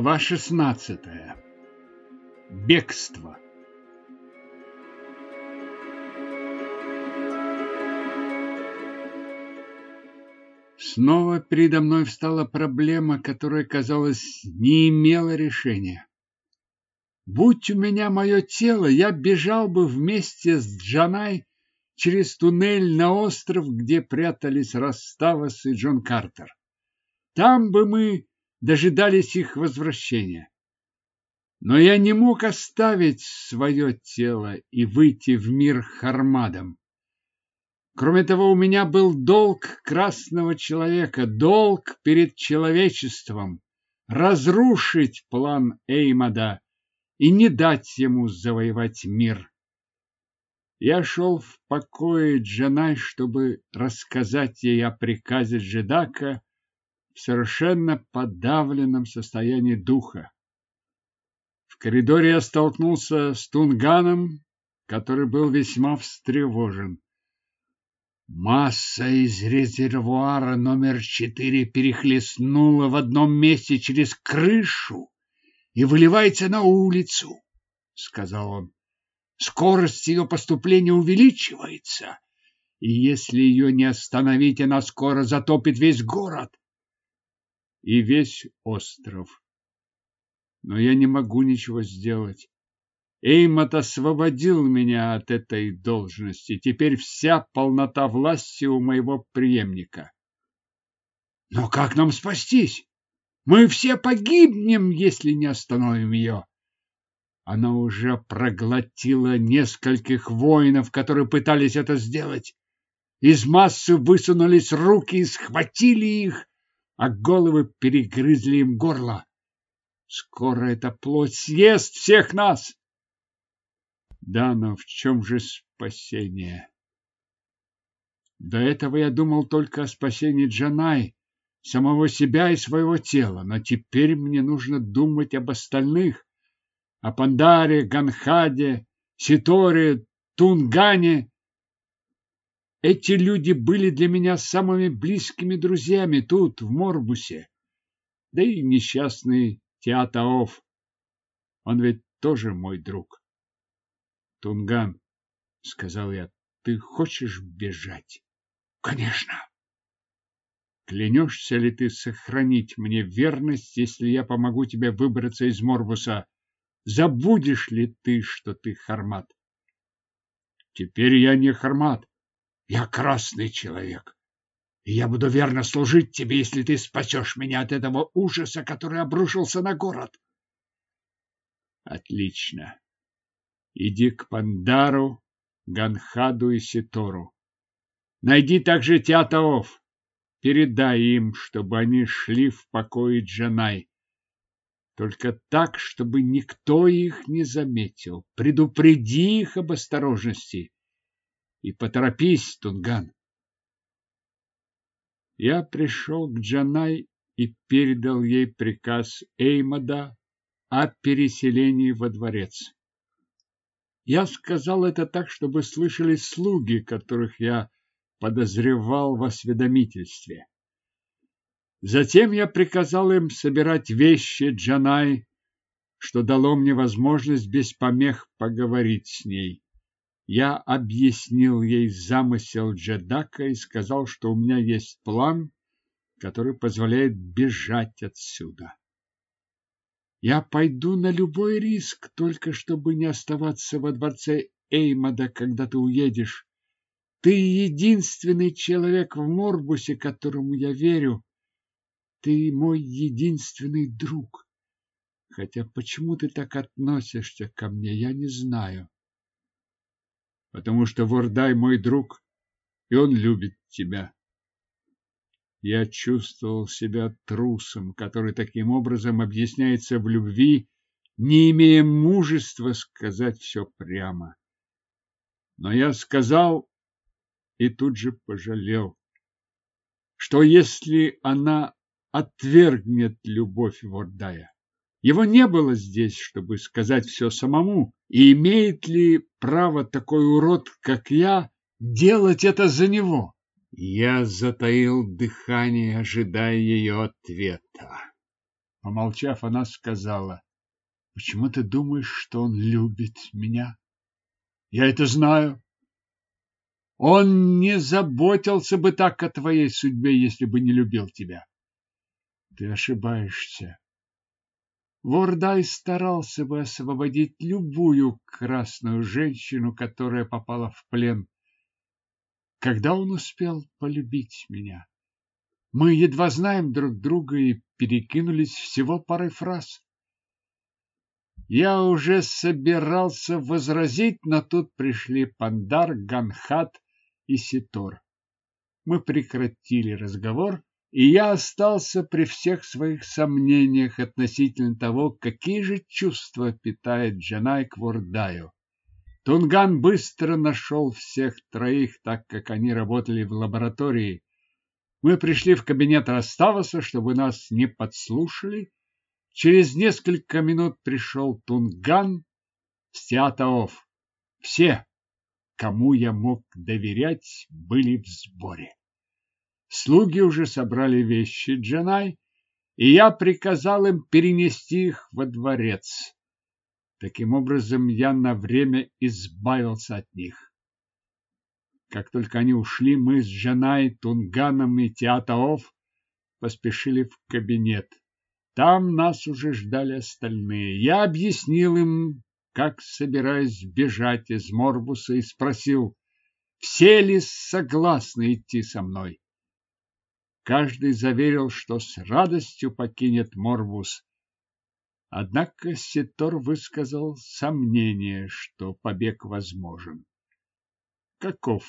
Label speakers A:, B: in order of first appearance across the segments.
A: Глава 16. Бегство. Снова передо мной встала проблема, которая, казалось, не имела решения. Будь у меня мое тело, я бежал бы вместе с Джанай через туннель на остров, где прятались Раставас и Джон Картер. Там бы мы дожидались их возвращения. Но я не мог оставить свое тело и выйти в мир Хармадом. Кроме того, у меня был долг красного человека, долг перед человечеством разрушить план Эймада и не дать ему завоевать мир. Я шел в покое Джанай, чтобы рассказать ей о приказе Джедака совершенно подавленном состоянии духа. В коридоре я столкнулся с Тунганом, который был весьма встревожен. Масса из резервуара номер четыре перехлестнула в одном месте через крышу и выливается на улицу, — сказал он. Скорость ее поступления увеличивается, и если ее не остановить, она скоро затопит весь город и весь остров. Но я не могу ничего сделать. Эймот освободил меня от этой должности. Теперь вся полнота власти у моего преемника. Но как нам спастись? Мы все погибнем, если не остановим ее. Она уже проглотила нескольких воинов, которые пытались это сделать. Из массы высунулись руки и схватили их, а головы перегрызли им горло. Скоро эта плоть съест всех нас. Да, но в чем же спасение? До этого я думал только о спасении Джанай, самого себя и своего тела, но теперь мне нужно думать об остальных, о Пандаре, Ганхаде, Ситоре, Тунгане эти люди были для меня самыми близкими друзьями тут, в Морбусе. Да и несчастный Театаов. Он ведь тоже мой друг. Тунган, сказал я, ты хочешь бежать? Конечно. Клянешься ли ты сохранить мне верность, если я помогу тебе выбраться из Морбуса? Забудешь ли ты, что ты Хармат? Теперь я не Хармат. Я красный человек, и я буду верно служить тебе, если ты спасешь меня от этого ужаса, который обрушился на город. Отлично. Иди к Пандару, Ганхаду и Ситору. Найди также Тятаов. Передай им, чтобы они шли в покое Джанай. Только так, чтобы никто их не заметил. Предупреди их об осторожности. И поторопись, Тунган. Я пришел к Джанай и передал ей приказ Эймада о переселении во дворец. Я сказал это так, чтобы слышали слуги, которых я подозревал в осведомительстве. Затем я приказал им собирать вещи Джанай, что дало мне возможность без помех поговорить с ней. Я объяснил ей замысел Джедака и сказал, что у меня есть план, который позволяет бежать отсюда. Я пойду на любой риск, только чтобы не оставаться во дворце Эймада, когда ты уедешь. Ты единственный человек в Морбусе, которому я верю. Ты мой единственный друг. Хотя почему ты так относишься ко мне, я не знаю потому что Вордай мой друг, и он любит тебя. Я чувствовал себя трусом, который таким образом объясняется в любви, не имея мужества сказать все прямо. Но я сказал и тут же пожалел, что если она отвергнет любовь Вордая, его не было здесь, чтобы сказать все самому. И имеет ли право такой урод, как я, делать это за него? Я затаил дыхание, ожидая ее ответа. Помолчав, она сказала, «Почему ты думаешь, что он любит меня?» «Я это знаю. Он не заботился бы так о твоей судьбе, если бы не любил тебя. Ты ошибаешься. Вордай старался бы освободить любую красную женщину, которая попала в плен. Когда он успел полюбить меня? Мы едва знаем друг друга и перекинулись всего парой фраз. Я уже собирался возразить, но тут пришли Пандар, Ганхат и Ситор. Мы прекратили разговор, и я остался при всех своих сомнениях относительно того, какие же чувства питает Джанай к Вордаю. Тунган быстро нашел всех троих, так как они работали в лаборатории. Мы пришли в кабинет Раставаса, чтобы нас не подслушали. Через несколько минут пришел Тунган с Театаов. Все, кому я мог доверять, были в сборе. Слуги уже собрали вещи Джанай, и я приказал им перенести их во дворец. Таким образом, я на время избавился от них. Как только они ушли, мы с Джанай, Тунганом и Театаов поспешили в кабинет. Там нас уже ждали остальные. Я объяснил им, как собираюсь бежать из Морбуса, и спросил, все ли согласны идти со мной. Каждый заверил, что с радостью покинет Морбус. Однако Ситор высказал сомнение, что побег возможен. «Каков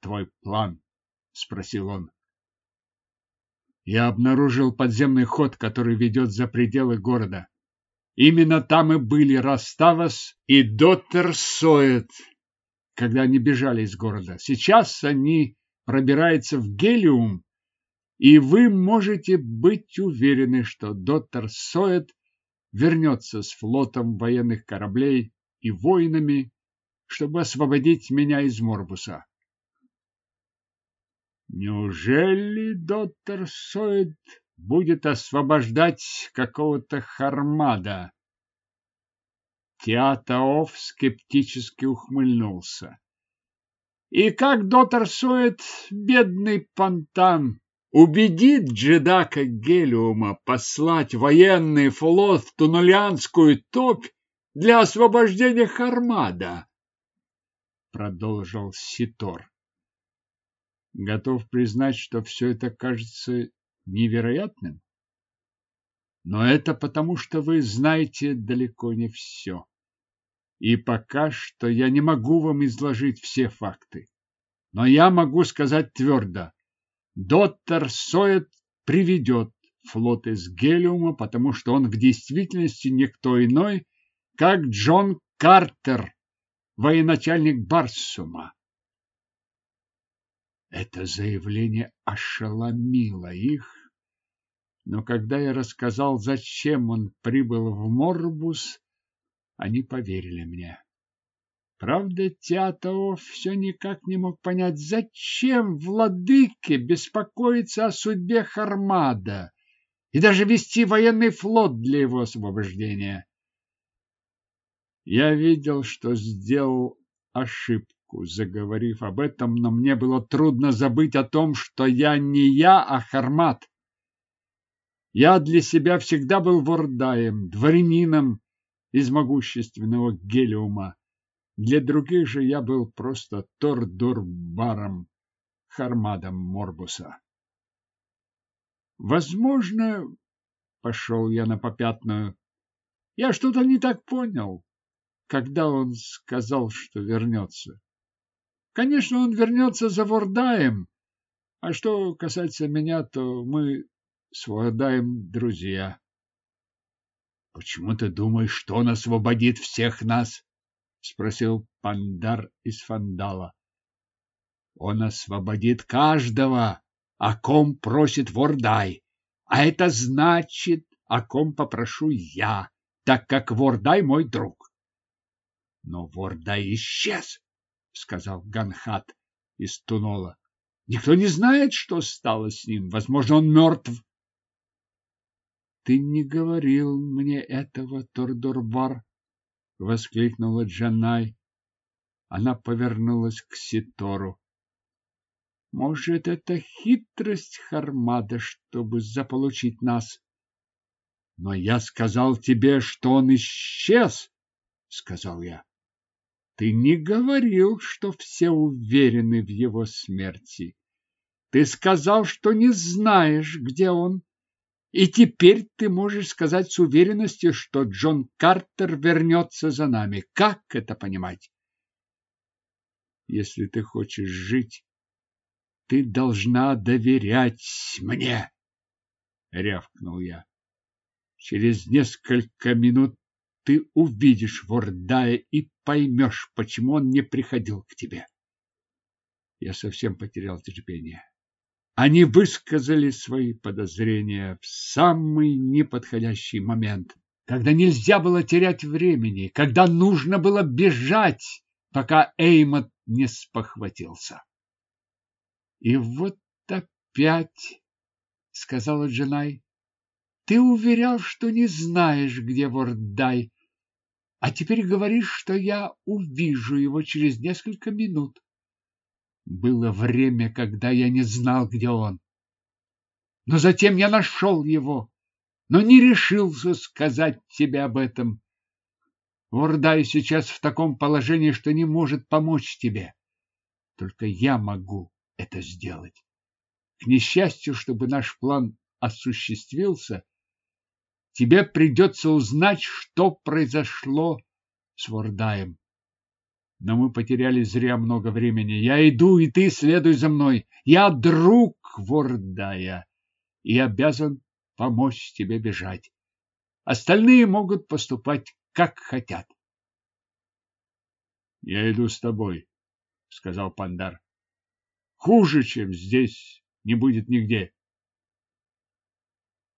A: твой план?» — спросил он. Я обнаружил подземный ход, который ведет за пределы города. Именно там и были Раставас и Доттерсоет, когда они бежали из города. Сейчас они пробираются в Гелиум, и вы можете быть уверены, что Доттерсоет вернется с флотом военных кораблей и воинами, чтобы освободить меня из Морбуса. Неужели Доттерсоет будет освобождать какого-то Хармада. Театаов скептически ухмыльнулся. И как доктор Сует, бедный понтан, убедит Джедака Гелиума послать военный флот в Тунулянскую топь для освобождения Хармада? Продолжил Ситор. Готов признать, что все это кажется невероятным. Но это потому, что вы знаете далеко не все. И пока что я не могу вам изложить все факты. Но я могу сказать твердо. Доктор Соет приведет флот из Гелиума, потому что он в действительности никто иной, как Джон Картер, военачальник Барсума. Это заявление ошеломило их, но когда я рассказал, зачем он прибыл в Морбус, они поверили мне. Правда, Театов все никак не мог понять, зачем владыке беспокоиться о судьбе Хармада и даже вести военный флот для его освобождения. Я видел, что сделал ошибку заговорив об этом, но мне было трудно забыть о том, что я не я, а Хармат. Я для себя всегда был вордаем, дворянином из могущественного Гелиума. Для других же я был просто Тордурбаром, Хармадом Морбуса. Возможно, пошел я на попятную, я что-то не так понял, когда он сказал, что вернется. Конечно, он вернется за Вордаем. А что касается меня, то мы с Вордаем друзья. Почему ты думаешь, что он освободит всех нас? Спросил Пандар из Фандала. Он освободит каждого, о ком просит Вордай. А это значит, о ком попрошу я, так как Вордай мой друг. Но Вордай исчез сказал Ганхат из Тунола. Никто не знает, что стало с ним. Возможно, он мертв. ты не говорил мне этого, Тордорбар, воскликнула Джанай. Она повернулась к Ситору. Может, это хитрость Хармада, чтобы заполучить нас? Но я сказал тебе, что он исчез, сказал я. Ты не говорил, что все уверены в его смерти. Ты сказал, что не знаешь, где он. И теперь ты можешь сказать с уверенностью, что Джон Картер вернется за нами. Как это понимать? Если ты хочешь жить, ты должна доверять мне, рявкнул я. Через несколько минут ты увидишь Вордая и поймешь, почему он не приходил к тебе. Я совсем потерял терпение. Они высказали свои подозрения в самый неподходящий момент, когда нельзя было терять времени, когда нужно было бежать, пока Эймот не спохватился. И вот опять, сказала Дженай, ты уверял, что не знаешь, где Вордай, а теперь говоришь, что я увижу его через несколько минут. Было время, когда я не знал, где он. Но затем я нашел его, но не решился сказать тебе об этом. Вордай сейчас в таком положении, что не может помочь тебе. Только я могу это сделать. К несчастью, чтобы наш план осуществился, тебе придется узнать, что произошло с Вордаем. Но мы потеряли зря много времени. Я иду, и ты следуй за мной. Я друг Вордая и обязан помочь тебе бежать. Остальные могут поступать, как хотят. Я иду с тобой, сказал Пандар. Хуже, чем здесь, не будет нигде.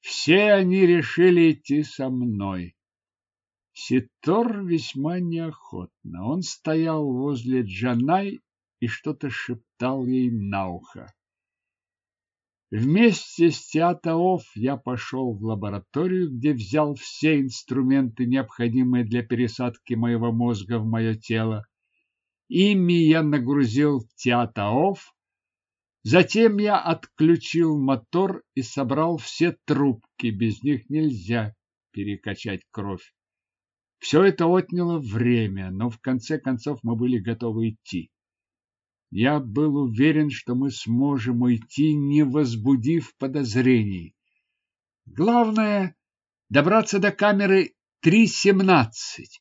A: Все они решили идти со мной. Ситор весьма неохотно. Он стоял возле Джанай и что-то шептал ей на ухо. Вместе с Театаов я пошел в лабораторию, где взял все инструменты, необходимые для пересадки моего мозга в мое тело. Ими я нагрузил Театаов, затем я отключил мотор и собрал все трубки, без них нельзя перекачать кровь. Все это отняло время, но в конце концов мы были готовы идти. Я был уверен, что мы сможем уйти, не возбудив подозрений. Главное — добраться до камеры 3.17.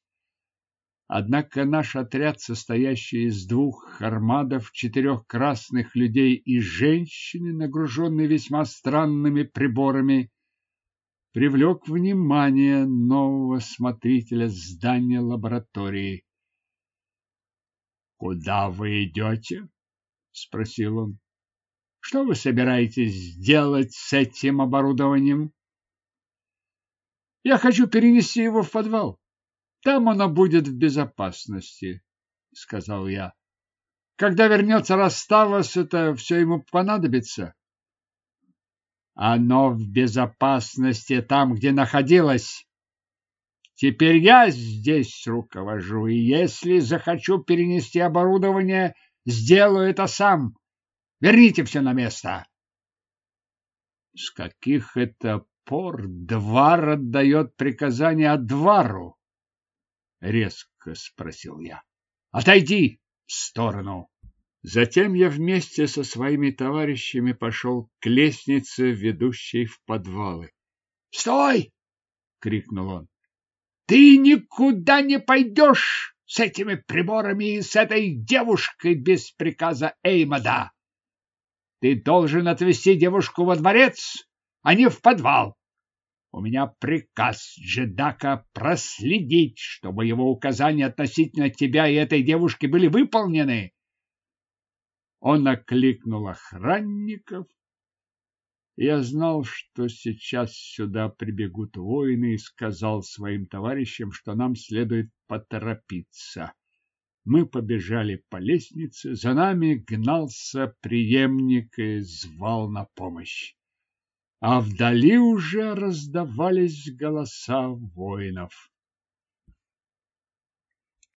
A: Однако наш отряд, состоящий из двух хармадов, четырех красных людей и женщины, нагруженной весьма странными приборами, привлек внимание нового смотрителя здания лаборатории. «Куда вы идете?» — спросил он. «Что вы собираетесь сделать с этим оборудованием?» «Я хочу перенести его в подвал. Там оно будет в безопасности», — сказал я. «Когда вернется Раставос, это все ему понадобится». Оно в безопасности там, где находилось. Теперь я здесь руковожу, и если захочу перенести оборудование, сделаю это сам. Верните все на место. С каких это пор Двар отдает приказание Адвару? Резко спросил я. Отойди в сторону. Затем я вместе со своими товарищами пошел к лестнице, ведущей в подвалы. «Стой!» — крикнул он. «Ты никуда не пойдешь с этими приборами и с этой девушкой без приказа Эймода! Ты должен отвезти девушку во дворец, а не в подвал!» У меня приказ Джедака проследить, чтобы его указания относительно тебя и этой девушки были выполнены. Он окликнул охранников. Я знал, что сейчас сюда прибегут воины и сказал своим товарищам, что нам следует поторопиться. Мы побежали по лестнице, за нами гнался преемник и звал на помощь. а вдали уже раздавались голоса воинов.